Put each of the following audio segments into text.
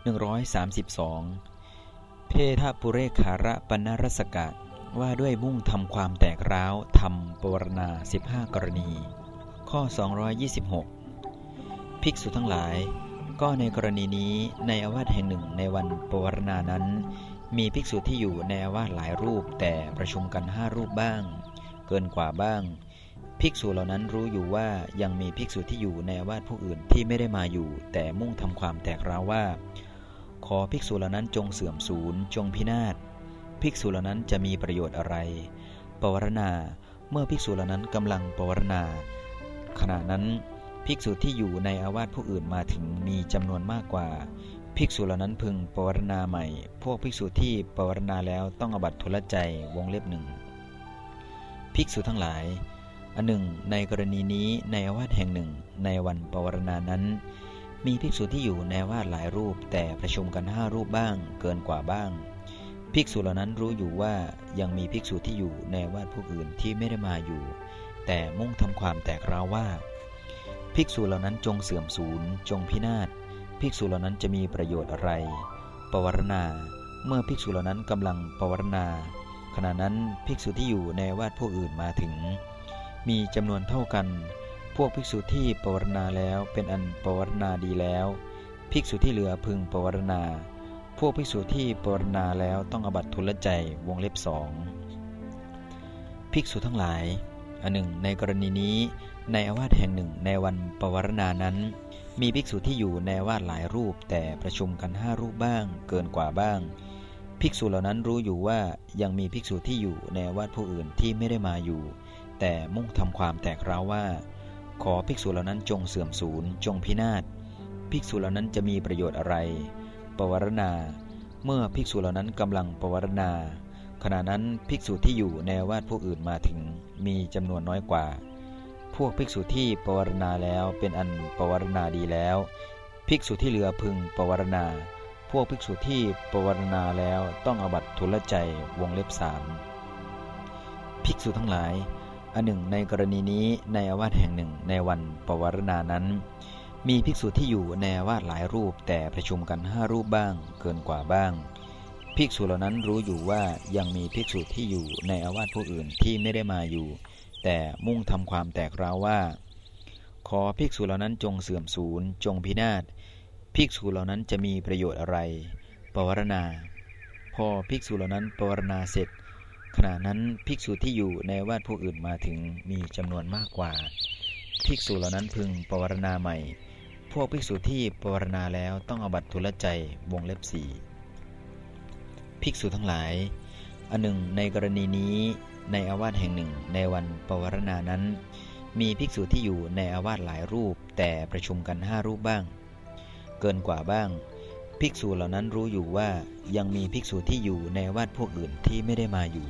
132 เพทปุเรขาระปนรสกะว่าด้วยมุ่งทำความแตกร้าวทำปวารณา 15 กรณี ข้อ 226 ภิกษุทั้งหลาย ก็ในกรณีนี้ในอาวาสแห่งหนึ่งในวันปวารณานั้น มีภิกษุที่อยู่ในอาวาสหลายรูปแต่ประชุมกันห้ารูปบ้าง เกินกว่าบ้าง ภิกษุเหล่านั้นรู้อยู่ว่ายังมีภิกษุที่อยู่ในอาวาสผู้อื่นที่ไม่ได้มาอยู่ แต่มุ่งทำความแตกร้าวว่า ขอภิกษุเหล่านั้นจงเสื่อมสูญจงพินาศ ภิกษุเหล่านั้นจะมีประโยชน์อะไร ปวารณา เมื่อภิกษุเหล่านั้นกำลังปวารณา ขณะนั้นภิกษุที่อยู่ในอาวาสผู้อื่นมาถึงมีจำนวนมากกว่า ภิกษุเหล่านั้นพึงปวารณาใหม่ พวกภิกษุที่ปวารณาแล้วต้องอบัตทุลใจวงเล็บหนึ่ง ภิกษุทั้งหลาย อันหนึ่ง ในกรณีนี้ในอาวาสแห่งหนึ่งในวันปวารณานั้น มีภิกษุที่อยู่ในวาสหลายรูปแต่ประชุมกันห้ารูปบ้างเกินกว่าบ้าง ภิกษุเหล่านั้นรู้อยู่ว่ายังมีภิกษุที่อยู่ในวาดผู้อื่นที่ไม่ได้มาอยู่ แต่มุ่งทำความแตกร้าวว่า ภิกษุเหล่านั้นจงเสื่อมสูญจงพินาศภิกษุเหล่านั้นจะมีประโยชน์อะไร ปวารณา เมื่อภิกษุเหล่านั้นกำลังปวารณา ขณะนั้นภิกษุที่อยู่ในวาดผู้อื่นมาถึง มีจำนวนเท่ากัน พวกภิกษุที่ปวารณาแล้วเป็นอันปวารณาดีแล้ว ภิกษุที่เหลือพึงปวารณา พวกภิกษุที่ปรณาแล้วต้องอบัตทุลใจวงเล็บสองภิกษุทั้งหลายอันหนึ่ง ในกรณีนี้ในอาวาสแห่งหนึ่งในวันปวารณานั้น มีภิกษุที่อยู่ในอาวาสหลายรูปแต่ประชุมกันห้ารูปบ้างเกินกว่าบ้าง ภิกษุเหล่านั้นรู้อยู่ว่ายังมีภิกษุที่อยู่ในอาวาสผู้อื่นที่ไม่ได้มาอยู่ แต่มุ่งทำความแตกร้าวว่า ขอภิกษุเหล่านั้นจงเสื่อมสูญจงพินาศภิกษุเหล่านั้นจะมีประโยชน์อะไร ปวารณา เมื่อภิกษุเหล่านั้นกำลังปวารณา ขณะนั้นภิกษุที่อยู่ในวาดผู้อื่นมาถึงมีจำนวนน้อยกว่า พวกภิกษุที่ปวารณาแล้วเป็นอันปวารณาดีแล้ว ภิกษุที่เหลือพึงปวารณา พวกภิกษุที่ปวารณาแล้วต้องอบัตทุลใจวงเล็บสามภิกษุทั้งหลาย อันหนึ่ง ในกรณีนี้ในอาวาสแห่งหนึ่งในวันปวารณานั้น มีภิกษุที่อยู่ในอาวาดหลายรูปแต่ประชุมกันห้ารูปบ้างเกินกว่าบ้าง ภิกษุเหล่านั้นรู้อยู่ว่ายังมีภิกษุที่อยู่ในอาวาสผู้อื่นที่ไม่ได้มาอยู่ แต่มุ่งทำความแตกร้าวว่า ขอภิกษุเหล่านั้นจงเสื่อมสูญจงพินาศภิกษุเหล่านั้นจะมีประโยชน์อะไร ปวารณา พอภิกษุเหล่านั้นปวารณาเสร็จ ขณะนั้นภิกษุที่อยู่ในวาดผู้อื่นมาถึงมีจำนวนมากกว่า ภิกษุเหล่านั้นพึงปวารณาใหม่ พวกภิกษุที่ปวารณาแล้วต้องอบัตทุลใจวงเล็บสี่ภิกษุทั้งหลาย อันหนึ่งในกรณีนี้ในอาวาสแห่งหนึ่งในวันปวารณานั้น มีภิกษุที่อยู่ในอาวาสหลายรูปแต่ประชุมกันห้ารูปบ้าง เกินกว่าบ้าง ภิกษุเหล่านั้นรู้อยู่ว่ายังมีภิกษุที่อยู่ในวาสพวกอื่นที่ไม่ได้มาอยู่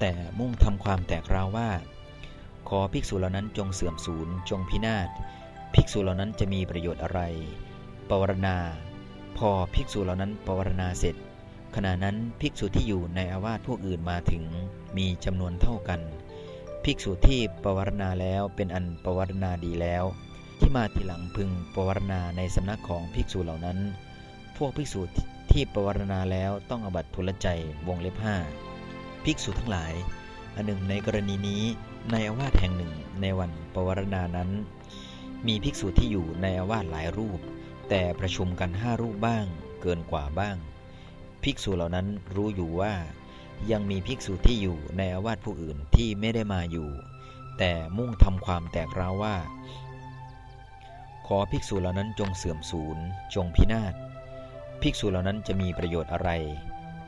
แต่มุ่งทำความแตกราวว่า ขอภิกษุเหล่านั้นจงเสื่อมสูญจงพินาศภิกษุเหล่านั้นจะมีประโยชน์อะไร ปวารณา พอภิกษุเหล่านั้นปวารณาเสร็จ ขณะนั้นภิกษุที่อยู่ในอาวาสพวกอื่นมาถึงมีจำนวนเท่ากัน ภิกษุที่ปวารณาแล้วเป็นอันปวารณาดีแล้ว ที่มาทีหลังพึงปวารณาในสำนักของภิกษุเหล่านั้น วกภิกษุที่ปวารณาแล้วต้องอบัตทุลใจวงเล็บห้าภิกษุทั้งหลาย อันหนึ่งในกรณีนี้ในอาวาสแห่งหนึ่งในวันปวารณานั้น มีภิกษุที่อยู่ในอาวาสหลายรูป แต่ประชุมกันห้ารูปบ้าง เกินกว่าบ้าง ภิกษุเหล่านั้นรู้อยู่ว่า ยังมีภิกษุที่อยู่ในอาวาสผู้อื่นที่ไม่ได้มาอยู่ แต่มุ่งทำความแตกร้าวว่า ขอภิกษุเหล่านั้นจงเสื่อมสูญจงพินาศ ภิกษุเหล่านั้นจะมีประโยชน์อะไร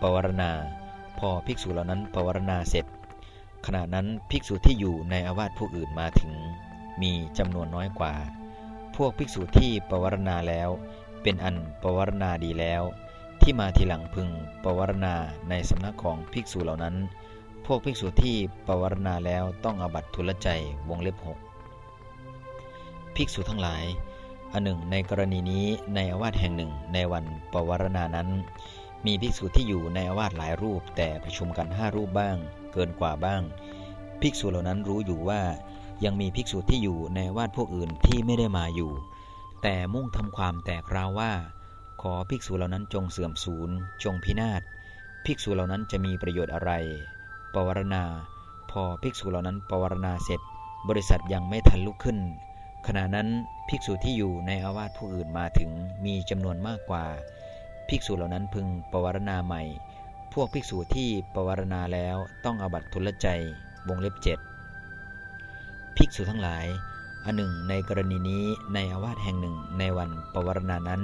ปวารณา พอภิกษุเหล่านั้นปวารณาเสร็จ ขณะนั้นภิกษุที่อยู่ในอาวาสผู้อื่นมาถึง มีจำนวนน้อยกว่า พวกภิกษุที่ปวารณาแล้ว เป็นอันปวารณาดีแล้ว ที่มาทีหลังพึงปวารณาในสำนักของภิกษุเหล่านั้น พวกภิกษุที่ปวารณาแล้วต้องอบัตทุลใจวงเล็บหกภิกษุทั้งหลาย อันหนึ่งในกรณีนี้ในอาวาสแห่งหนึ่งในวันปวารณานั้น มีภิกษุที่อยู่ในอาวาสหลายรูป แต่ประชุมกันห้ารูปบ้าง เกินกว่าบ้าง ภิกษุเหล่านั้นรู้อยู่ว่ายังมีภิกษุที่อยู่ในวาดพวกอื่นที่ไม่ได้มาอยู่ แต่มุ่งทำความแตกราวว่าขขอภิกษุเหล่านั้นจงเสื่อมสูญจงพินาศภิกษุเหล่านั้นจะมีประโยชน์อะไร ปวารณา พอภิกษุเหล่านั้นปวารณาเสร็จ บริษัทยังไม่ทันลุกขึ้น ขณะนั้นภิกษุที่อยู่ในอาวาสผู้อื่นมาถึงมีจำนวนมากกว่า ภิกษุเหล่านั้นพึงปวารณาใหม่ พวกภิกษุที่ปวารณาแล้วต้องอบัตทุลใจวงเล็บเจ็ดภิกษุทั้งหลาย อันหนึ่ง ในกรณีนี้ในอาวาสแห่งหนึ่งในวันปวารณานั้น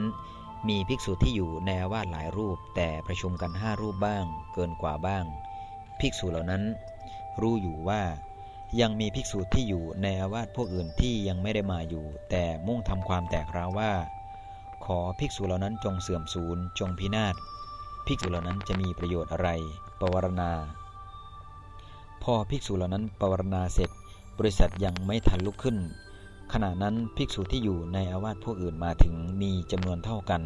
มีภิกษุที่อยู่ในอาวาสหลายรูป แต่ประชุมกันห้ารูปบ้าง เกินกว่าบ้าง ภิกษุเหล่านั้น รู้อยู่ว่า ยังมีภิกษุที่อยู่ในอาวาสพวกอื่นที่ยังไม่ได้มาอยู่ แต่มุ่งทำความแตกร้าวว่า ขอภิกษุเหล่านั้นจงเสื่อมสูญจงพินาศภิกษุเหล่านั้นจะมีประโยชน์อะไร ปวารณา พอภิกษุเหล่านั้นปวารณาเสร็จ บริษัทยังไม่ทันลุกขึ้น ขณะนั้นภิกษุที่อยู่ในอาวาสพวกอื่นมาถึงมีจำนวนเท่ากัน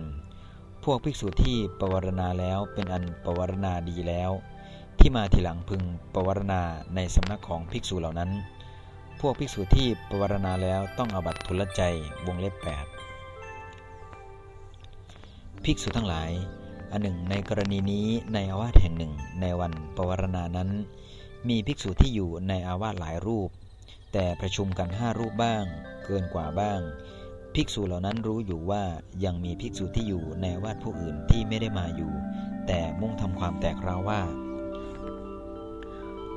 พวกภิกษุที่ปวารณาแล้วเป็นอันปวารณาดีแล้ว ที่มาทีหลังพึงปวารณาในสำนักของภิกษุเหล่านั้น พวกภิกษุที่ปวารณาแล้วต้องอบัตทุลใจวงเล็บ 8 ภิกษุทั้งหลาย อันหนึ่ง ในกรณีนี้ในอาวาสแห่งหนึ่งในวันปวารณานั้น มีภิกษุที่อยู่ในอาวาสหลายรูป แต่ประชุมกันห้ารูปบ้าง เกินกว่าบ้าง ภิกษุเหล่านั้นรู้อยู่ว่ายังมีภิกษุที่อยู่ในวาดผู้อื่นที่ไม่ได้มาอยู่ แต่มุ่งทำความแตกราวว่า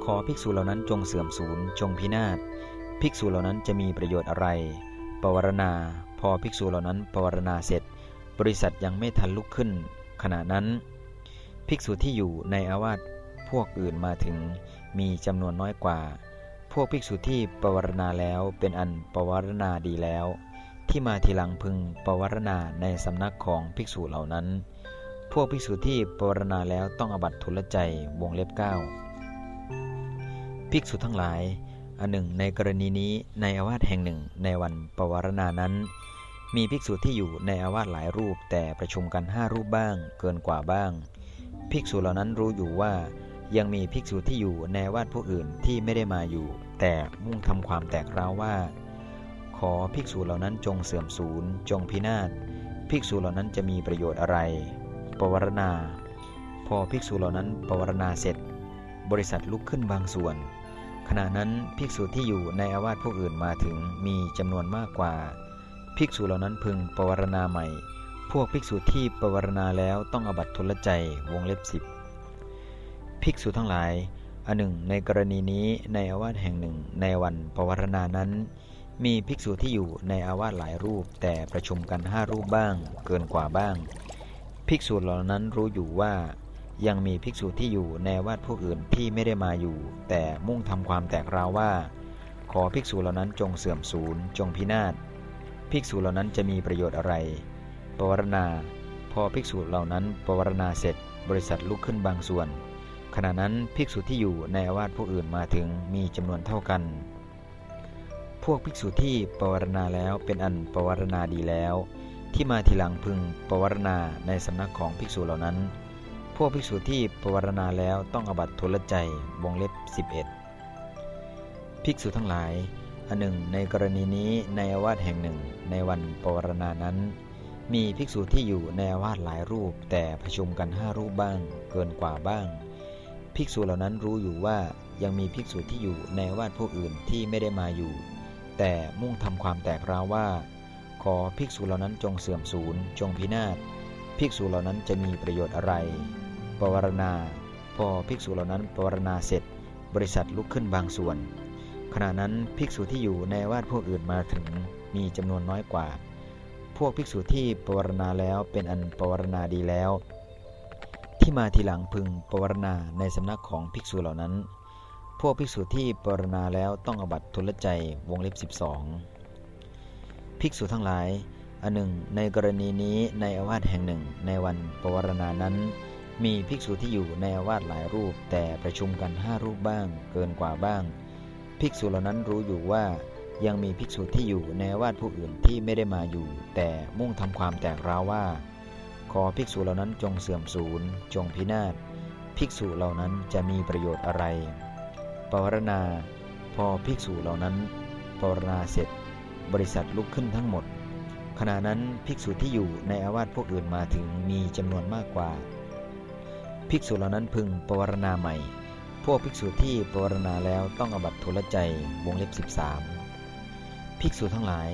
ขอภิกษุเหล่านั้นจงเสื่อมสูญจงพินาศ ภิกษุเหล่านั้นจะมีประโยชน์อะไร ปวารณา พอภิกษุเหล่านั้นปวารณาเสร็จ บริษัทยังไม่ทันลุกขึ้น ขณะนั้น ภิกษุที่อยู่ในอาวาสพวกอื่นมาถึงมีจำนวนน้อยกว่า พวกภิกษุที่ปวารณาแล้วเป็นอันปวารณาดีแล้ว ที่มาทีหลังพึงปวารณาในสำนักของภิกษุเหล่านั้น พวกภิกษุที่ปวารณาแล้วต้องอบัตทุลใจวงเล็บเก้า ภิกษุทั้งหลาย อันหนึ่ง ในกรณีนี้ในอาวาสแห่งหนึ่ง ในวันปวารณานั้น มีภิกษุที่อยู่ในอาวาสหลายรูปแต่ประชุมกันห้ารูปบ้าง เกินกว่าบ้าง ภิกษุเหล่านั้นรู้อยู่ว่า ยังมีภิกษุที่อยู่ในวาดผู้อื่นที่ไม่ได้มาอยู่ แต่มุ่งทำความแตกร้าวว่า ขอภิกษุเหล่านั้นจงเสื่อมสูญจงพินาศภิกษุเหล่านั้นจะมีประโยชน์อะไร ปวารณา พอภิกษุเหล่านั้นปวารณาเสร็จ บริษัทลุกขึ้นบางส่วน ขณะนั้นภิกษุที่อยู่ในอาวาสผู้อื่นมาถึงมีจำนวนมากกว่า ภิกษุเหล่านั้นพึงปวารณาใหม่ พวกภิกษุที่ปวารณาแล้วต้องอบัตทุลใจวงเล็บสิบภิกษุทั้งหลายอันหนึ่ง ในกรณีนี้ในอาวาสแห่งหนึ่ง ในวันปวารณานั้น มีภิกษุที่อยู่ในอาวาสหลายรูป แต่ประชุมกันห้ารูปบ้าง เกินกว่าบ้าง ภิกษุเหล่านั้นรู้อยู่ว่า ยังมีภิกษุที่อยู่ในวาดผู้อื่นที่ไม่ได้มาอยู่ แต่มุ่งทำความแตกราวว่า ขอภิกษุเหล่านั้นจงเสื่อมสูญจงพินาศภิกษุเหล่านั้นจะมีประโยชน์อะไร ปวารณา พอภิกษุเหล่านั้นปวารณาเสร็จ บริษัทลุกขึ้นบางส่วน ขณะนั้นภิกษุที่อยู่ในอาวาสผู้อื่นมาถึงมีจำนวนเท่ากัน พวกภิกษุที่ปวารณาแล้วเป็นอันปวารณาดีแล้ว ที่มาทีหลังพึงปวารณาในสำนักของภิกษุเหล่านั้น พวกภิกษุที่ปวารณาแล้วต้องอบัตทุลใจวงเล็บ 11 ภิกษุทั้งหลาย อันหนึ่ง ในกรณีนี้ในอาวาสแห่งหนึ่ง ในวันปวารณานั้น มีภิกษุที่อยู่ในอาวาสหลายรูป แต่ประชุมกันห้ารูปบ้าง เกินกว่าบ้าง ภิกษุเหล่านั้นรู้อยู่ว่ายังมีภิกษุที่อยู่ในวาดพวกอื่นที่ไม่ได้มาอยู่ แต่มุ่งทำความแตกร้าวว่า ขอภิกษุเหล่านั้นจงเสื่อมสูญจงพินาศ ภิกษุเหล่านั้นจะมีประโยชน์อะไร ปวารณา พอภิกษุเหล่านั้นปวารณาเสร็จ บริษัทลุกขึ้นบางส่วน ขณะนั้นภิกษุที่อยู่ในวาดพวกอื่นมาถึงมีจำนวนน้อยกว่า พวกภิกษุที่ปวารณาแล้วเป็นอันปวารณาดีแล้ว ที่มาทีหลังพึงปวารณาในสำนักของภิกษุเหล่านั้น พวกภิกษุที่ปวารณาแล้วต้องอบัตทุลใจวงเล็บ 12 ภิกษุทั้งหลาย อันหนึ่ง ในกรณีนี้ในอาวาสแห่งหนึ่ง ในวันปวารณานั้น มีภิกษุที่อยู่ในอาวาสหลายรูป แต่ประชุมกันห้ารูปบ้าง เกินกว่าบ้าง ภิกษุเหล่านั้นรู้อยู่ว่ายังมีภิกษุที่อยู่ในอาวาสผู้อื่นที่ไม่ได้มาอยู่ แต่มุ่งทำความแตกร้าวว่า ขอภิกษุเหล่านั้นจงเสื่อมสูญจงพินาศภิกษุเหล่านั้นจะมีประโยชน์อะไร ปวารณา พอภิกษุเหล่านั้น ปวารณาเสร็จ บริษัทลุกขึ้นทั้งหมด ขณะนั้นภิกษุที่อยู่ในอาวาสพวกอื่นมาถึงมีจำนวนมากกว่า ภิกษุเหล่านั้นพึงปวารณาใหม่ พวกภิกษุที่ปวารณาแล้วต้องอบัตทุลใจวงเล็บ 13 ภิกษุทั้งหลาย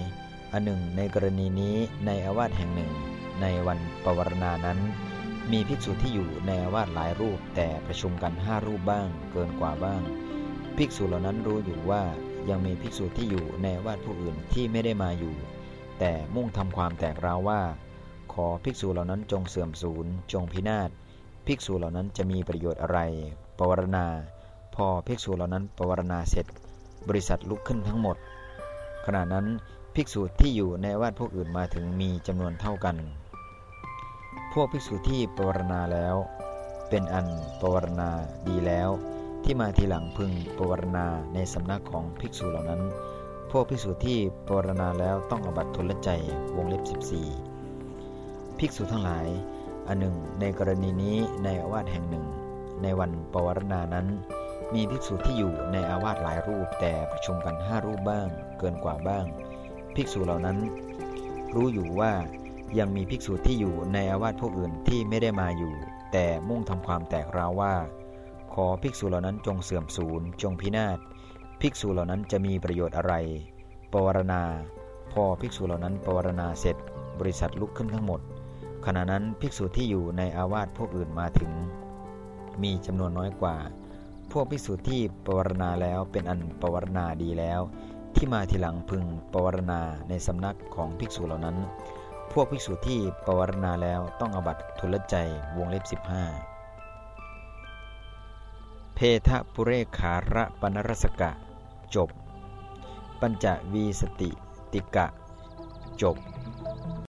อันหนึ่งในกรณีนี้ในอาวาสแห่งหนึ่ง ในวันปวารณานั้น มีภิกษุที่อยู่ในอาวาสหลายรูปแต่ประชุมกันห้ารูปบ้างเกินกว่าบ้าง ภิกษุเหล่านั้นรู้อยู่ว่ายังมีภิกษุที่อยู่ในอาวาสผู้อื่นที่ไม่ได้มาอยู่ แต่มุ่งทำความแตกร้าวว่า ขอภิกษุเหล่านั้นจงเสื่อมสูญจงพินาศภิกษุเหล่านั้นจะมีประโยชน์อะไร ปวารณา พอภิกษุเหล่านั้นปวารณาเสร็จ บริษัทลุกขึ้นทั้งหมด ขณะนั้นภิกษุที่อยู่ในวาดพวกอื่นมาถึงมีจำนวนเท่ากัน พวกภิกษุที่ปวารณาแล้ว เป็นอันปวารณาดีแล้ว ที่มาทีหลังพึงปวารณาในสำนักของภิกษุเหล่านั้น พวกภิกษุที่ปวารณาแล้วต้องอบัตทุลใจวงเล็บ 14 ภิกษุทั้งหลายอันหนึ่ง ในกรณีนี้ในอาวาสแห่งหนึ่ง ในวันปวารณานั้น มีภิกษุที่อยู่ในอาวาสหลายรูปแต่ประชุมกันห้ารูปบ้าง เกินกว่าบ้าง ภิกษุเหล่านั้น รู้อยู่ว่ายังมีภิกษุที่อยู่ในอาวาสพวกอื่นที่ไม่ได้มาอยู่ แต่มุ่งทำความแตกร้าวว่า ขอภิกษุเหล่านั้นจงเสื่อมสูญจงพินาศ ภิกษุเหล่านั้นจะมีประโยชน์อะไร ปวารณา พอภิกษุเหล่านั้นปวารณาเสร็จ บริษัทลุกขึ้นทั้งหมด ขณะนั้นภิกษุที่อยู่ในอาวาสพวกอื่นมาถึง มีจำนวนน้อยกว่า พวกภิกษุที่ปวารณาแล้วเป็นอันปวารณาดีแล้ว ที่มาทีหลังพึงปวารณาในสำนักของภิกษุเหล่านั้น พวกภิกษุที่ปวารณาแล้วต้องอบัตทุลใจวงเล็บ 15เพทะปุเรขาระปนรสกะ จบ ปัญจวีสติติกะ จบ